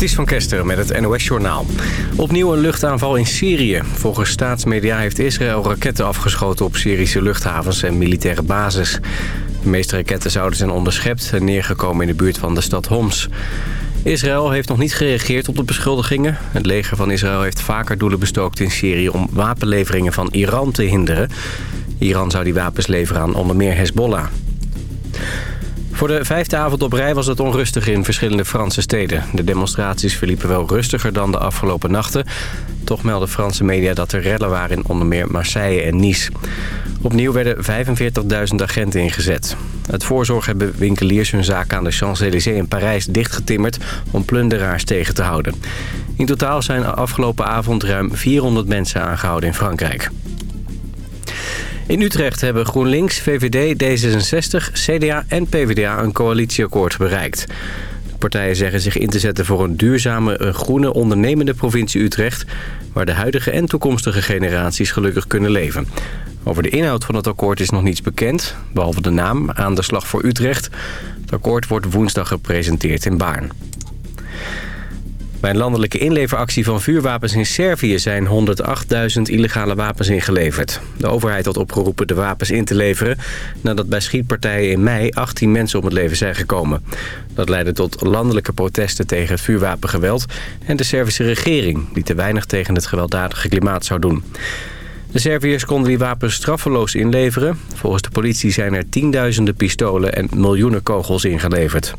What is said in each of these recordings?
Het is van Kester met het NOS-journaal. Opnieuw een luchtaanval in Syrië. Volgens staatsmedia heeft Israël raketten afgeschoten op Syrische luchthavens en militaire bases. De meeste raketten zouden zijn onderschept en neergekomen in de buurt van de stad Homs. Israël heeft nog niet gereageerd op de beschuldigingen. Het leger van Israël heeft vaker doelen bestookt in Syrië... om wapenleveringen van Iran te hinderen. Iran zou die wapens leveren aan onder meer Hezbollah. Voor de vijfde avond op rij was het onrustig in verschillende Franse steden. De demonstraties verliepen wel rustiger dan de afgelopen nachten. Toch melden Franse media dat er rellen waren in onder meer Marseille en Nice. Opnieuw werden 45.000 agenten ingezet. Het voorzorg hebben winkeliers hun zaken aan de Champs-Élysées in Parijs dichtgetimmerd... om plunderaars tegen te houden. In totaal zijn afgelopen avond ruim 400 mensen aangehouden in Frankrijk. In Utrecht hebben GroenLinks, VVD, D66, CDA en PvdA een coalitieakkoord bereikt. De partijen zeggen zich in te zetten voor een duurzame, groene, ondernemende provincie Utrecht... waar de huidige en toekomstige generaties gelukkig kunnen leven. Over de inhoud van het akkoord is nog niets bekend, behalve de naam aan de slag voor Utrecht. Het akkoord wordt woensdag gepresenteerd in Baarn. Bij een landelijke inleveractie van vuurwapens in Servië zijn 108.000 illegale wapens ingeleverd. De overheid had opgeroepen de wapens in te leveren nadat bij schietpartijen in mei 18 mensen om het leven zijn gekomen. Dat leidde tot landelijke protesten tegen het vuurwapengeweld en de Servische regering die te weinig tegen het gewelddadige klimaat zou doen. De Serviërs konden die wapens straffeloos inleveren. Volgens de politie zijn er tienduizenden pistolen en miljoenen kogels ingeleverd.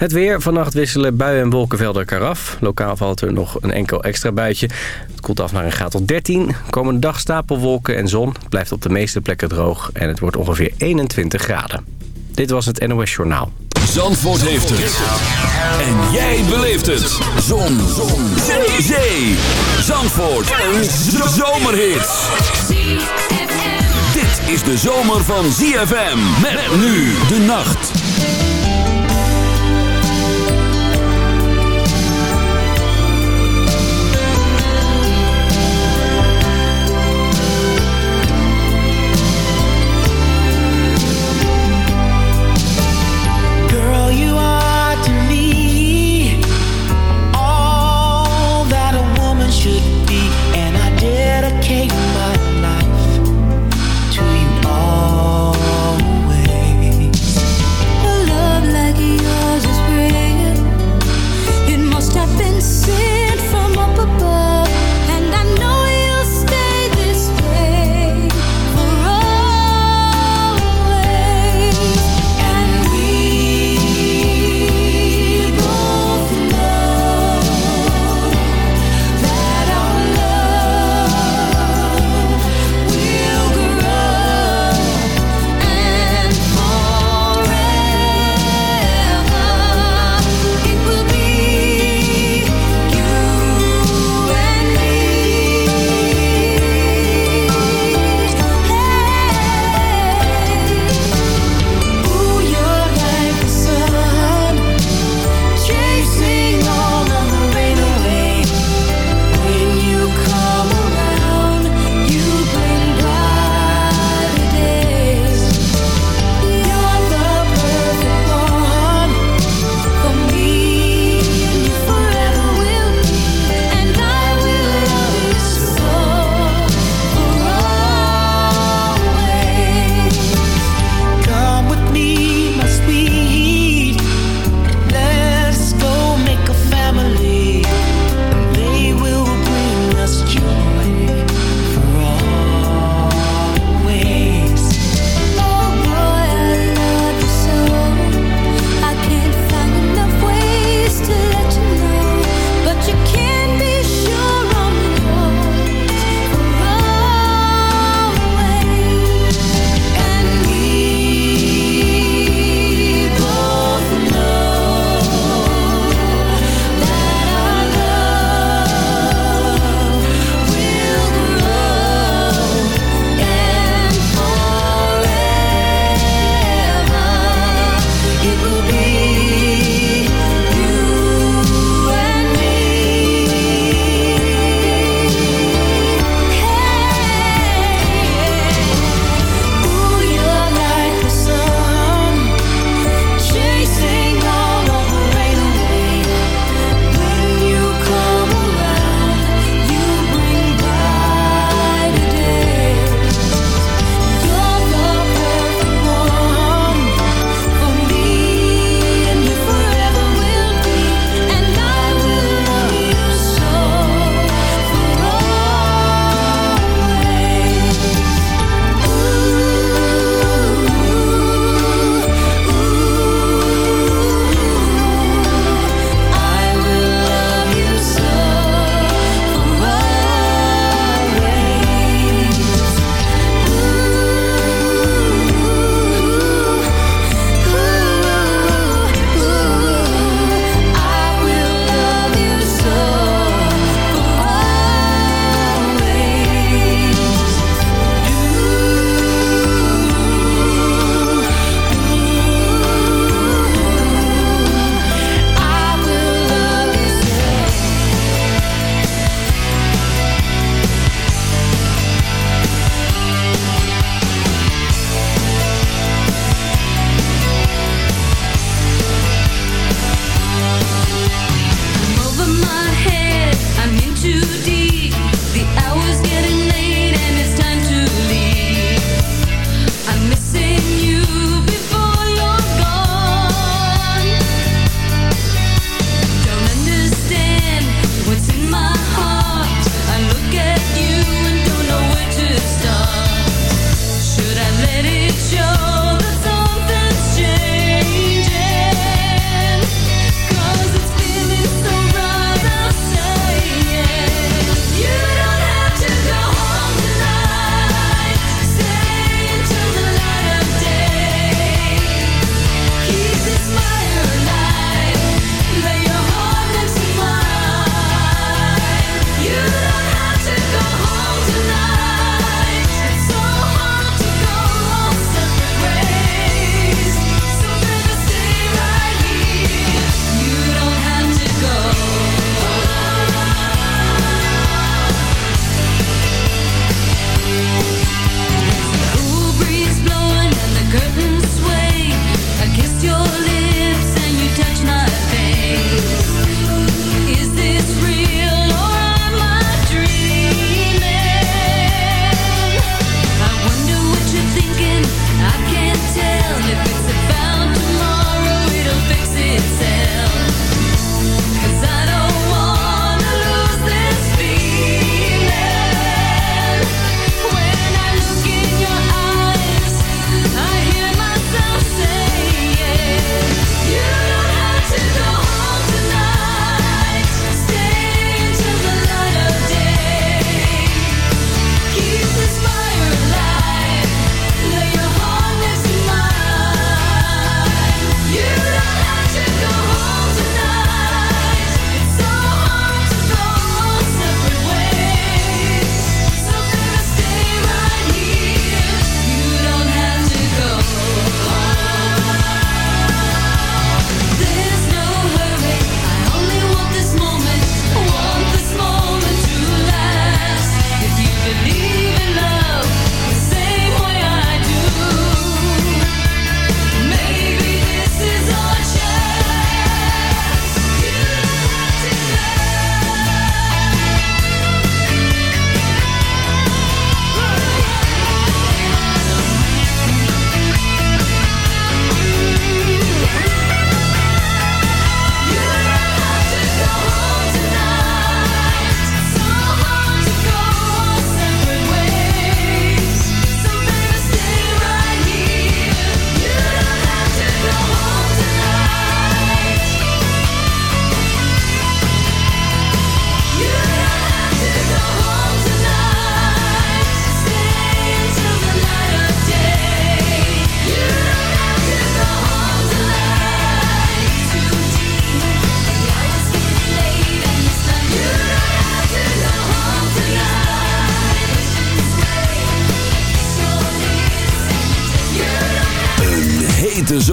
Het weer. Vannacht wisselen buien en wolkenvelden elkaar af. Lokaal valt er nog een enkel extra buitje. Het koelt af naar een graad tot 13. Komende dag stapelwolken en zon. Het blijft op de meeste plekken droog. En het wordt ongeveer 21 graden. Dit was het NOS Journaal. Zandvoort heeft het. En jij beleeft het. Zon. zon. Zee. Zee. Zandvoort. Een zomerhit. Dit is de zomer van ZFM. Met nu de nacht.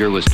you're listening.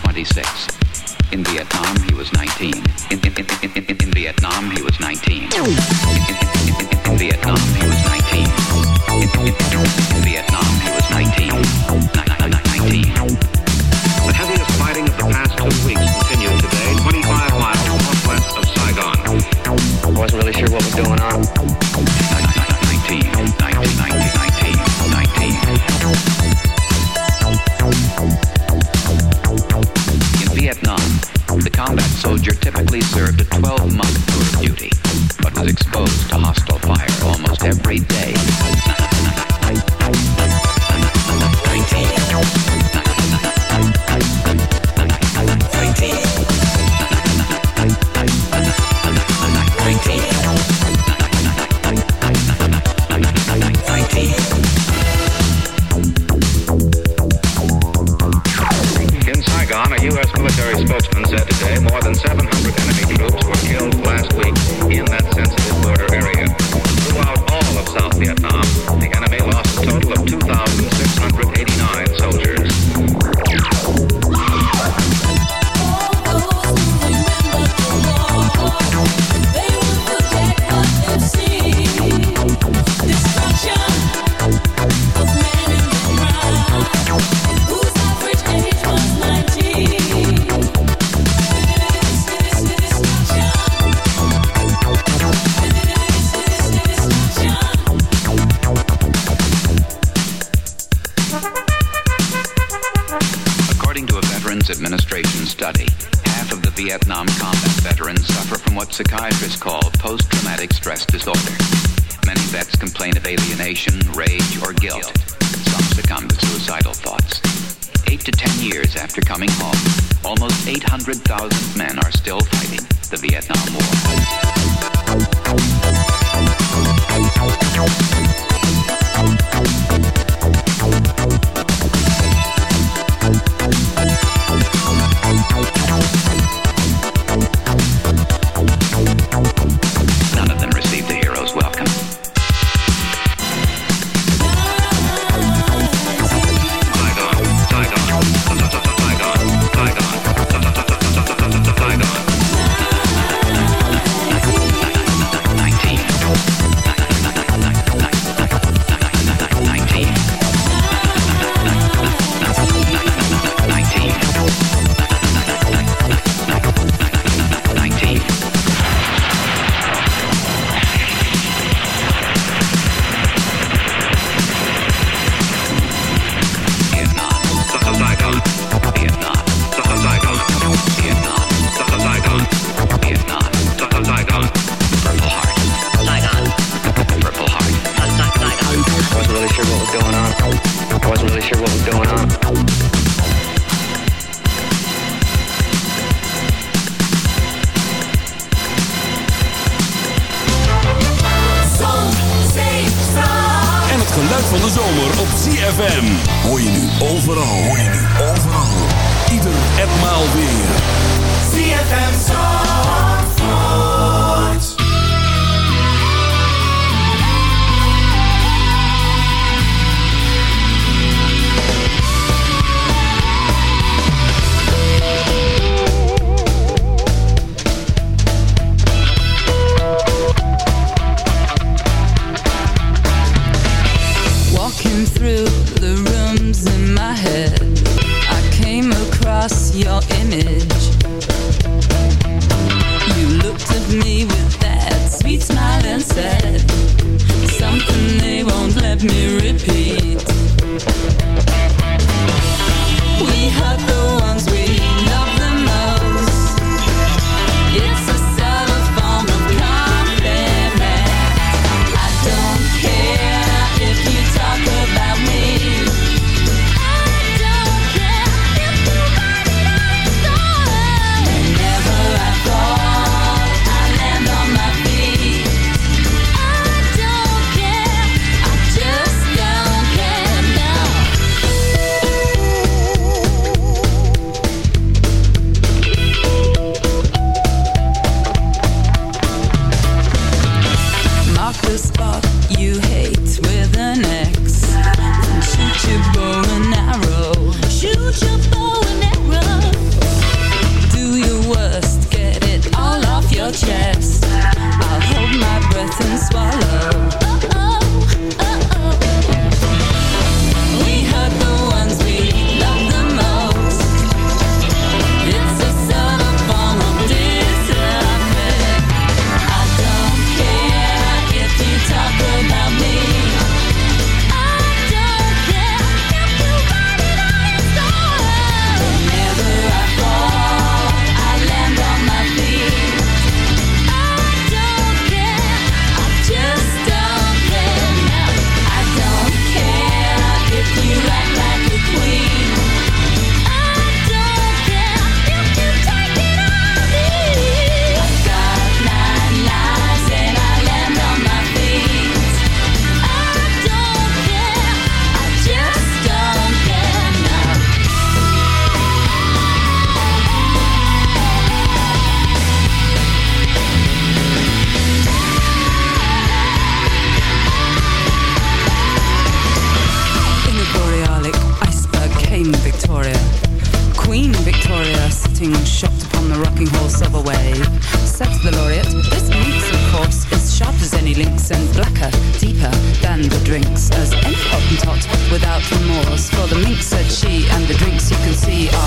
Says the laureate, this links, of course, is sharp as any lynx and blacker, deeper than the drinks, as any hottentot without remorse. For the mink, said she, and the drinks you can see are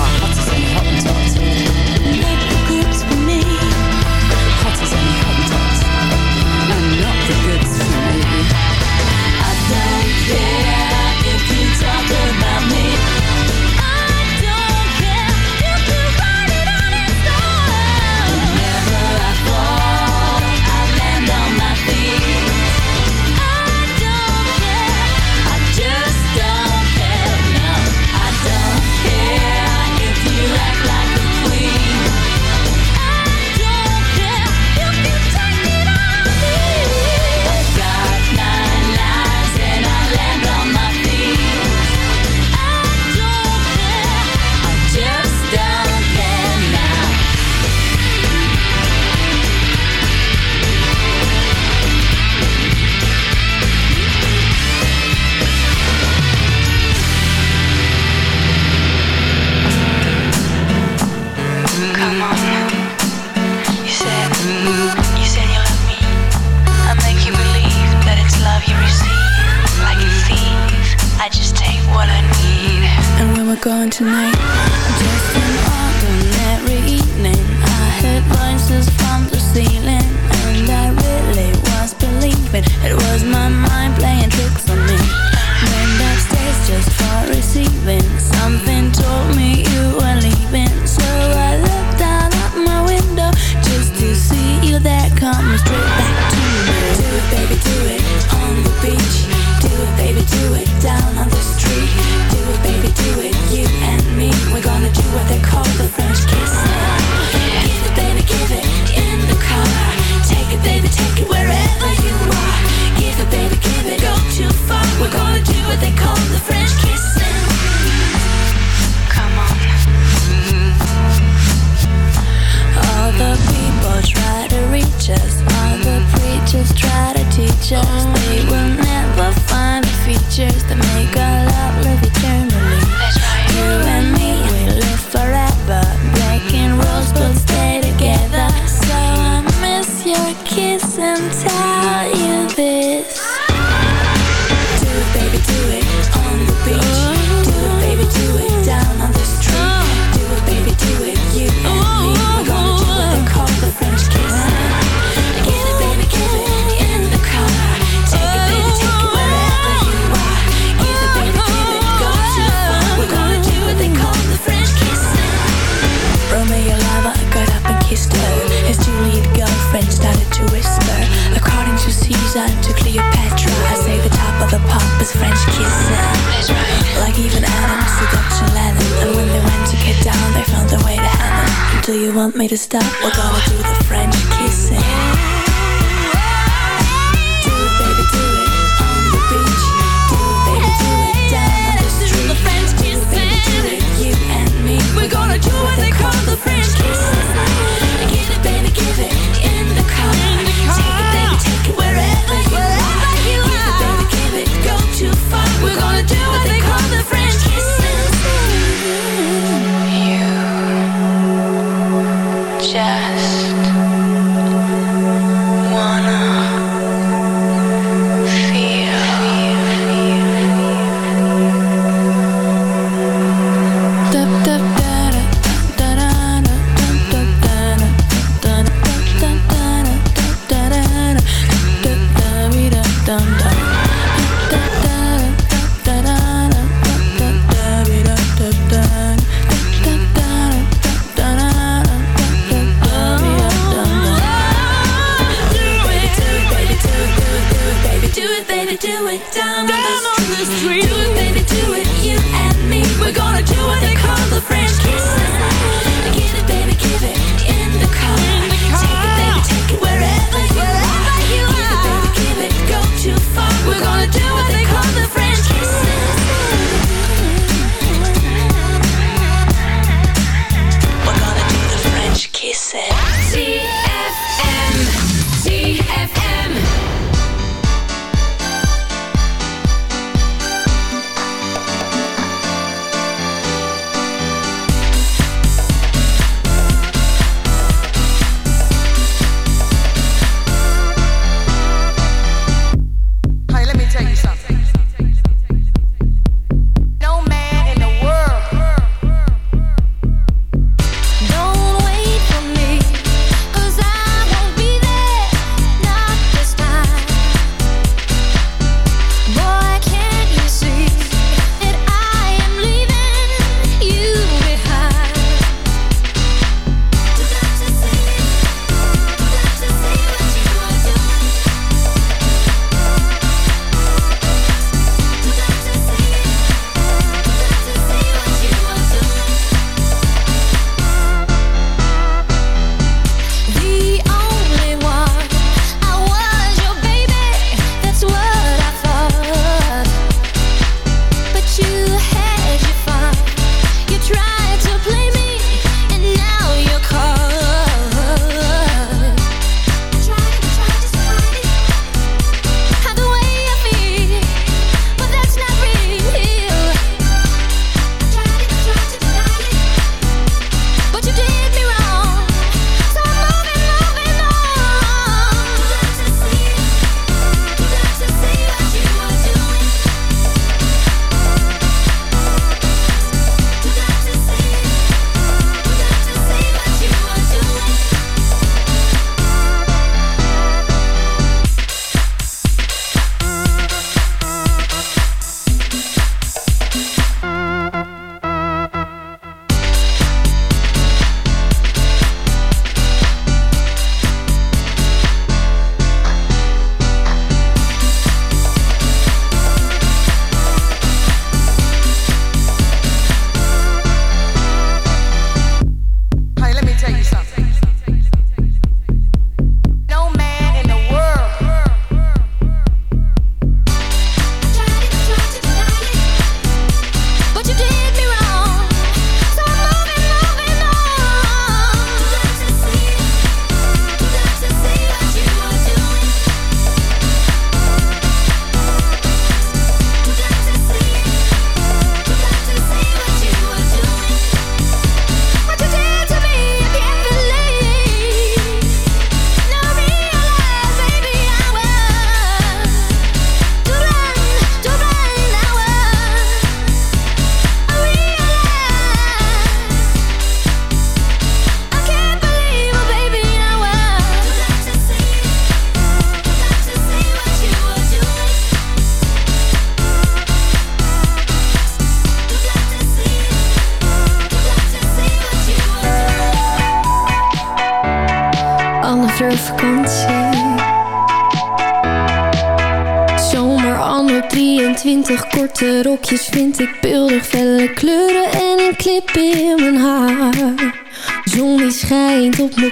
Música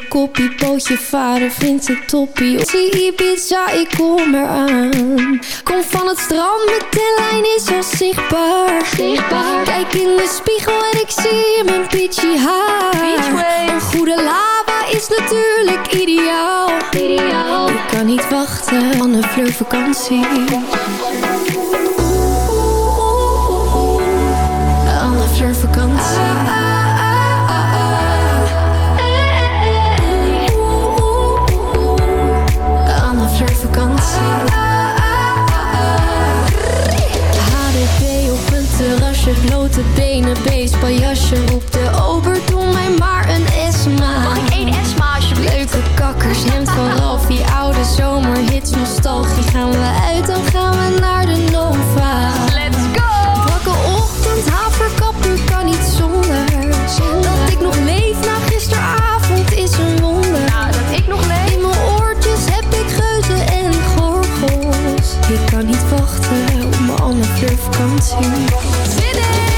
koppie, pootje varen vindt het toppie. Zie Ibiza, ik kom eraan. Kom van het strand, mijn lijn is al zichtbaar. zichtbaar. Kijk in de spiegel en ik zie mijn peachy haar. Een goede lava is natuurlijk ideaal. ideaal. Ik kan niet wachten, van een vleurvakantie. Alle blote benen, beestpaljasje Roep de ober, doe mij maar een Esma. Mag ik één Esma alsjeblieft? Leuke kakkers, hemd van Ralf, die oude zomerhits, nostalgie. Gaan we uit, dan gaan we Vakantie Zin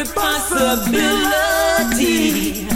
every possibility.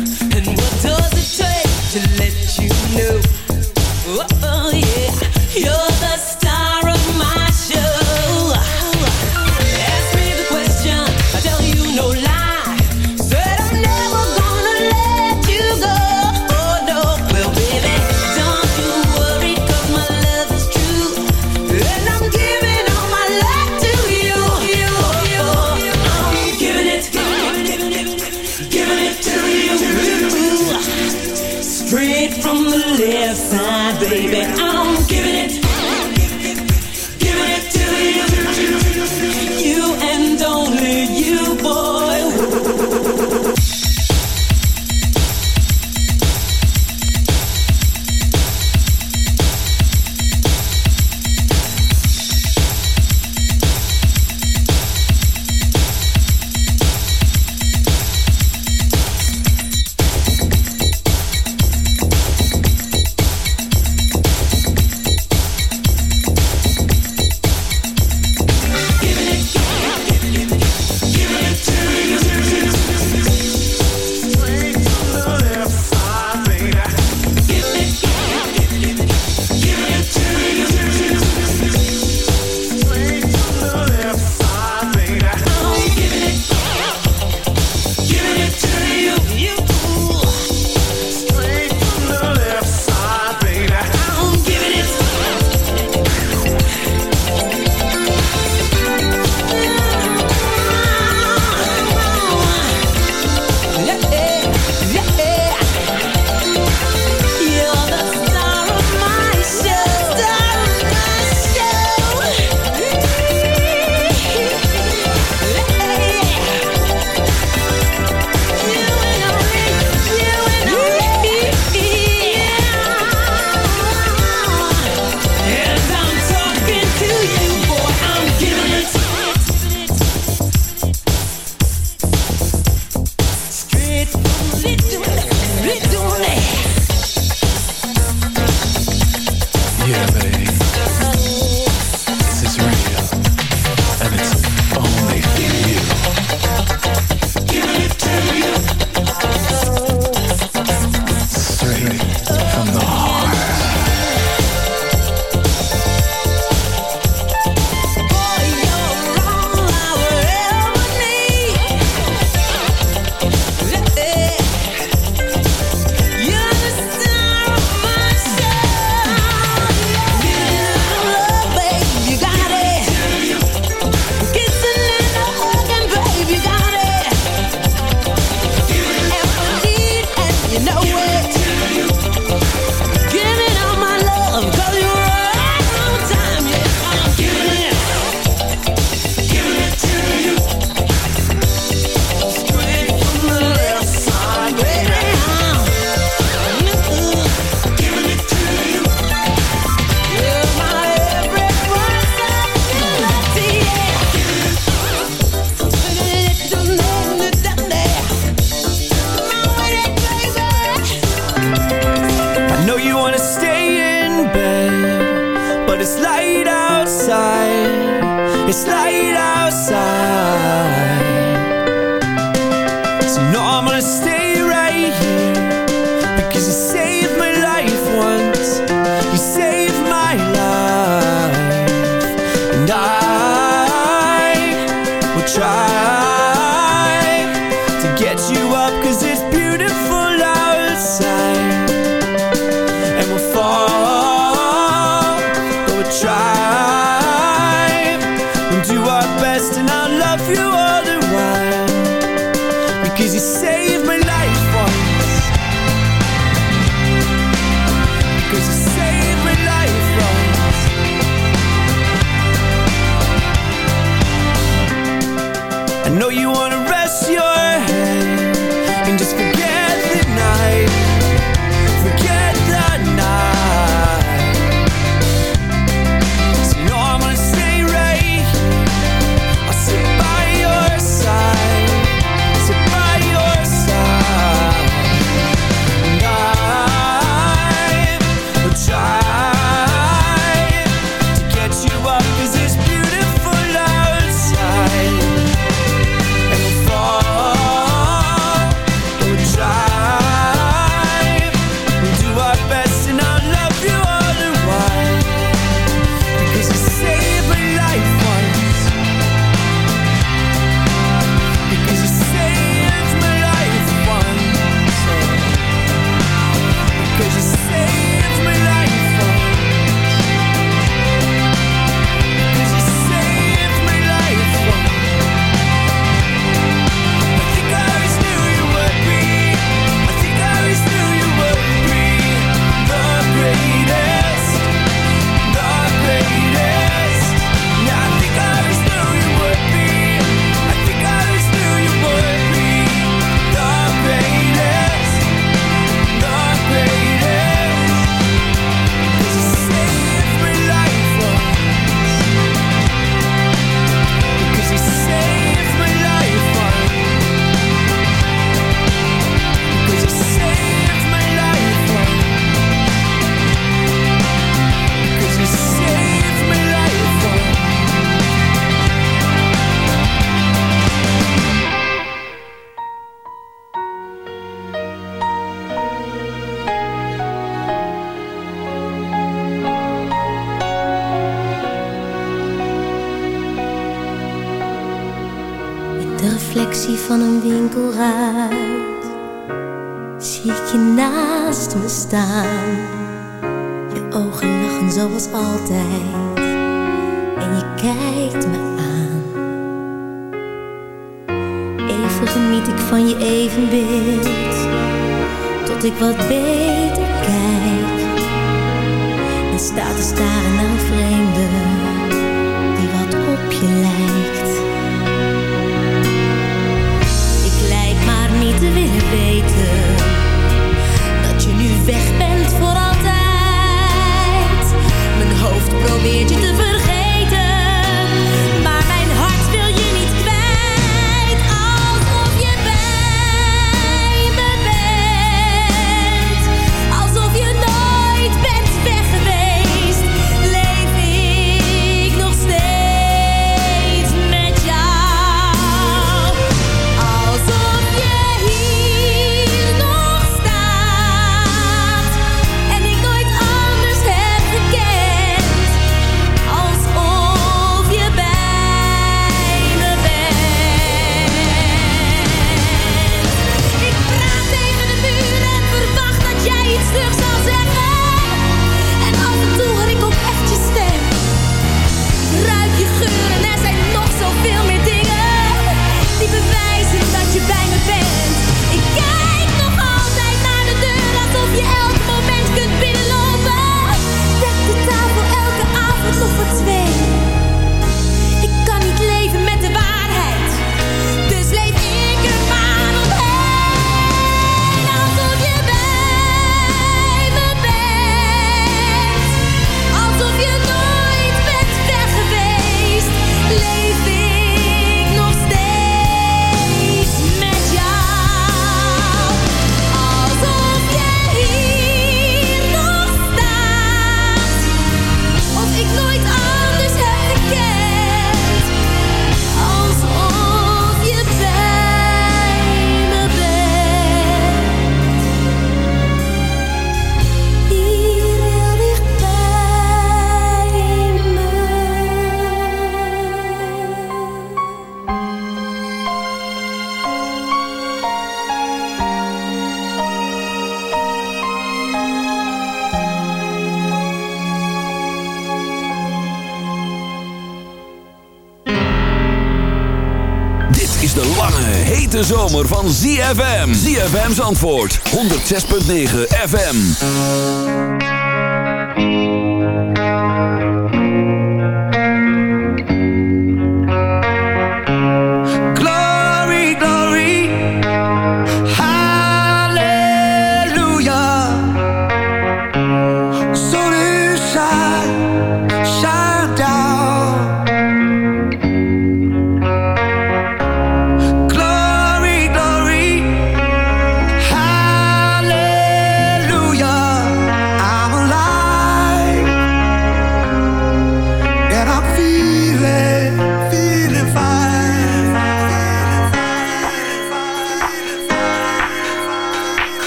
ZFM's antwoord, 106.9 FM.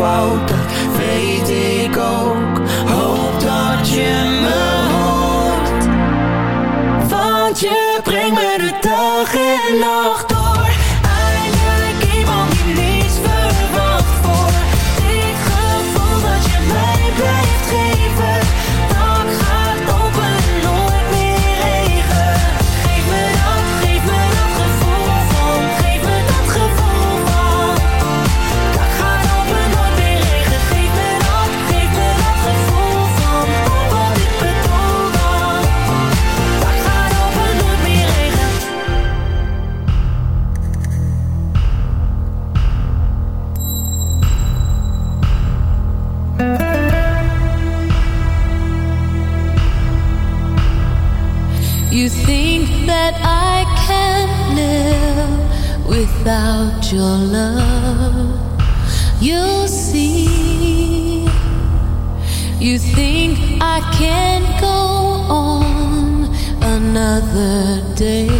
fout, dat weet ik ook. Hoop dat je me hoort, want je brengt me de dag en nacht your love, you'll see. You think I can go on another day.